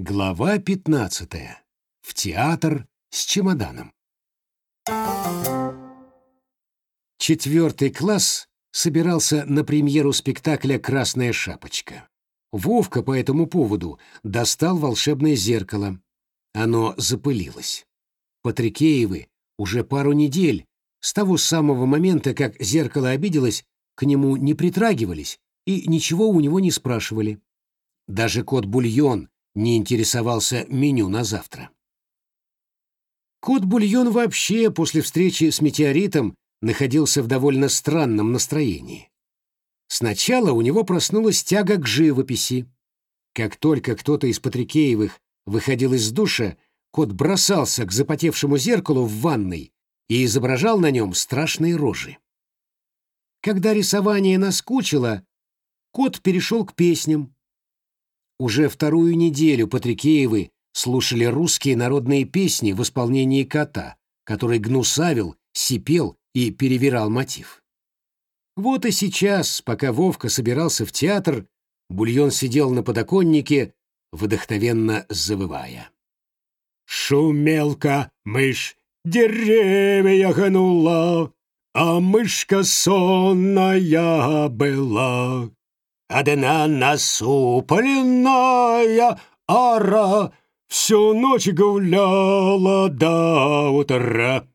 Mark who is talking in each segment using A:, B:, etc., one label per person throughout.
A: Глава пятнадцатая. В театр с чемоданом. Четвертый класс собирался на премьеру спектакля «Красная шапочка». Вовка по этому поводу достал волшебное зеркало. Оно запылилось. Патрикеевы уже пару недель, с того самого момента, как зеркало обиделось, к нему не притрагивались и ничего у него не спрашивали. Даже кот Бульон не интересовался меню на завтра. Кот Бульон вообще после встречи с метеоритом находился в довольно странном настроении. Сначала у него проснулась тяга к живописи. Как только кто-то из Патрикеевых выходил из душа, кот бросался к запотевшему зеркалу в ванной и изображал на нем страшные рожи. Когда рисование наскучило, кот перешел к песням. Уже вторую неделю Патрикеевы слушали русские народные песни в исполнении кота, который гнусавил, сипел и перевирал мотив. Вот и сейчас, пока Вовка собирался в театр, Бульон сидел на подоконнике, вдохновенно завывая.
B: «Шумелка, мышь, деревья гнула, а мышка сонная была. Одна насупленная ара всю ночь гуляла до утра.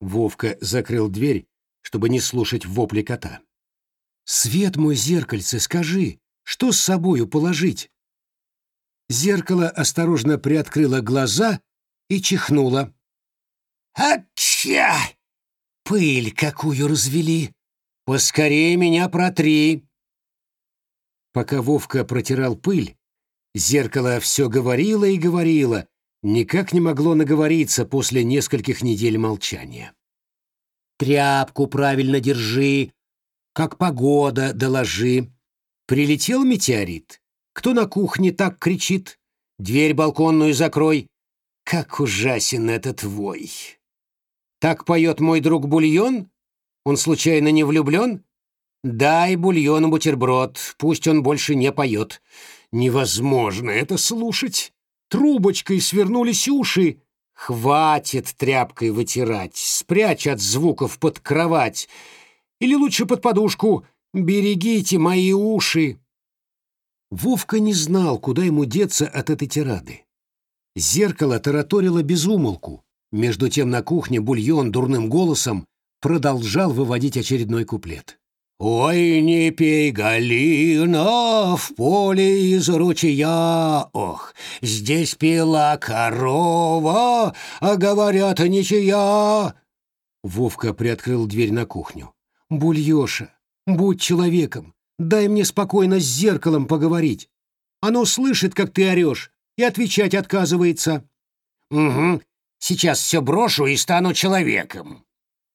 A: Вовка закрыл дверь, чтобы не слушать вопли кота. «Свет мой зеркальце, скажи, что с собою положить?» Зеркало осторожно приоткрыло глаза и чихнуло.
C: «Ача! Пыль какую развели!
A: Поскорее меня протри!» Пока Вовка протирал пыль, зеркало все говорило и говорило, никак не могло наговориться после нескольких недель молчания. «Тряпку правильно держи, как погода доложи. Прилетел метеорит? Кто на кухне так кричит? Дверь балконную закрой. Как ужасен этот вой!» «Так поет мой друг Бульон? Он случайно не влюблен?» Дай бульону бутерброд, пусть он больше не поет. Невозможно это слушать. Трубочкой свернулись уши. Хватит тряпкой вытирать, спрячь от звуков под кровать. Или лучше под подушку. Берегите мои уши. Вовка не знал, куда ему деться от этой тирады. Зеркало тараторило без умолку. Между тем на кухне бульон дурным голосом продолжал выводить очередной куплет.
C: Ой, не пей, Галина, в поле из ручья, ох, здесь пила корова, а говорят, ничья.
A: Вовка приоткрыл дверь на кухню. Бульёша, будь человеком, дай мне спокойно с зеркалом поговорить. Оно слышит, как ты орешь, и отвечать отказывается.
C: Угу, сейчас все брошу и стану человеком,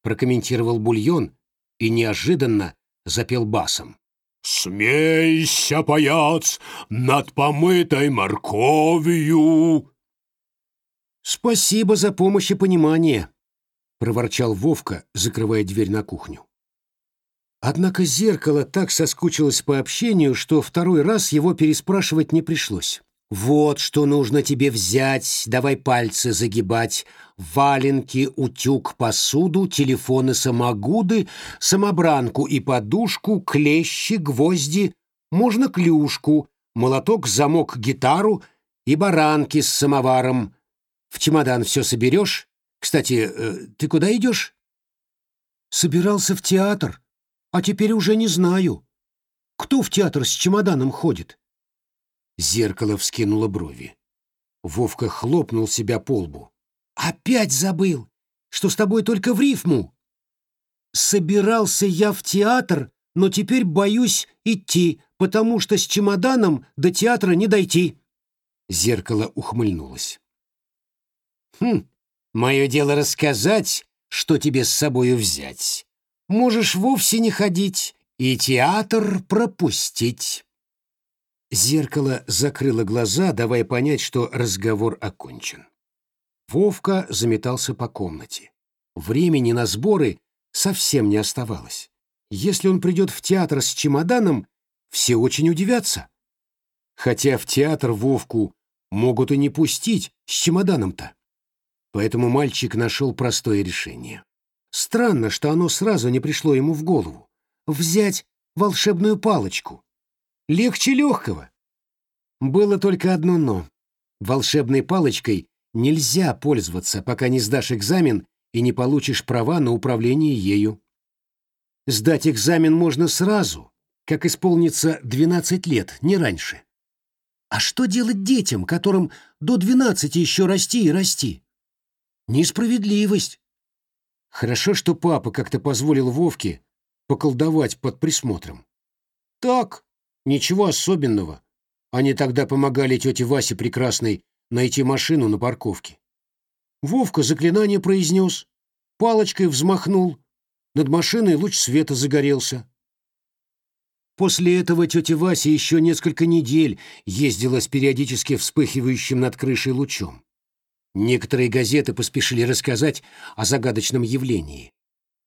A: прокомментировал Бульон и неожиданно запел басом.
B: «Смейся, паяц, над помытой морковью!»
A: «Спасибо за помощь и понимание», — проворчал Вовка, закрывая дверь на кухню. Однако зеркало так соскучилось по общению, что второй раз его переспрашивать не пришлось. Вот что нужно тебе взять, давай пальцы загибать. Валенки, утюг, посуду, телефоны, самогуды, самобранку и подушку, клещи, гвозди, можно клюшку, молоток, замок, гитару и баранки с самоваром. В чемодан все соберешь? Кстати, э, ты куда идешь? Собирался в театр, а теперь уже не знаю. Кто в театр с чемоданом ходит? Зеркало вскинуло брови. Вовка хлопнул себя по лбу. «Опять забыл, что с тобой только в рифму!» «Собирался я в театр, но теперь боюсь идти, потому что с чемоданом до театра не дойти». Зеркало ухмыльнулось. «Хм, мое дело рассказать, что тебе с собою взять. Можешь вовсе не ходить и театр пропустить». Зеркало закрыло глаза, давая понять, что разговор окончен. Вовка заметался по комнате. Времени на сборы совсем не оставалось. Если он придет в театр с чемоданом, все очень удивятся. Хотя в театр Вовку Могут и не пустить с чемоданом-то. Поэтому мальчик нашел простое решение. Странно, что оно сразу не пришло ему в голову. Взять волшебную палочку. Легче легкого. Было только одно «но». Волшебной палочкой нельзя пользоваться, пока не сдашь экзамен и не получишь права на управление ею. Сдать экзамен можно сразу, как исполнится 12 лет, не раньше. А что делать детям, которым до 12 еще расти и расти? Несправедливость. Хорошо, что папа как-то позволил Вовке поколдовать под присмотром. Так, ничего особенного. Они тогда помогали тете Васе Прекрасной найти машину на парковке. Вовка заклинание произнес, палочкой взмахнул, над машиной луч света загорелся. После этого тетя Вася еще несколько недель ездила с периодически вспыхивающим над крышей лучом. Некоторые газеты поспешили рассказать о загадочном явлении.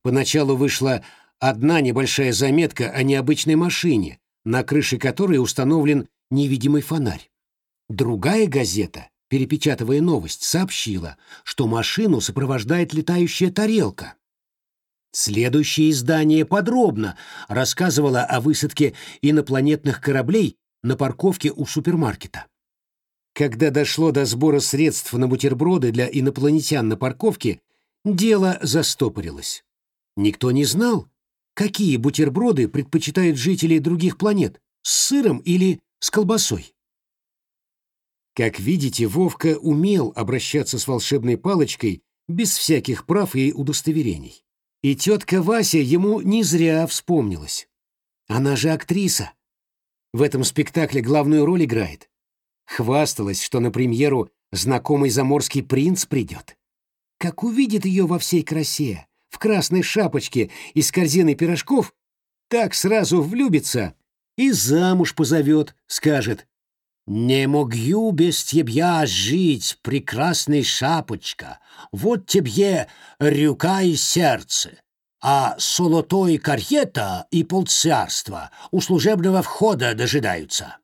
A: Поначалу вышла одна небольшая заметка о необычной машине, на крыше которой установлен невидимый фонарь. Другая газета, перепечатывая новость, сообщила, что машину сопровождает летающая тарелка. Следующее издание подробно рассказывало о высадке инопланетных кораблей на парковке у супермаркета. Когда дошло до сбора средств на бутерброды для инопланетян на парковке, дело застопорилось. Никто не знал, какие бутерброды предпочитают жители других планет, с сыром или с колбасой. Как видите, Вовка умел обращаться с волшебной палочкой без всяких прав и удостоверений. И тетка Вася ему не зря вспомнилась. Она же актриса. В этом спектакле главную роль играет. Хвасталась, что на премьеру знакомый заморский принц придет. Как увидит ее во всей красе, в красной шапочке и с корзиной пирожков, так сразу влюбится и замуж позовет, скажет «Не могу без тебя жить, прекрасная шапочка, вот тебе рюка и сердце, а золотой карьета и полцарства у служебного входа дожидаются».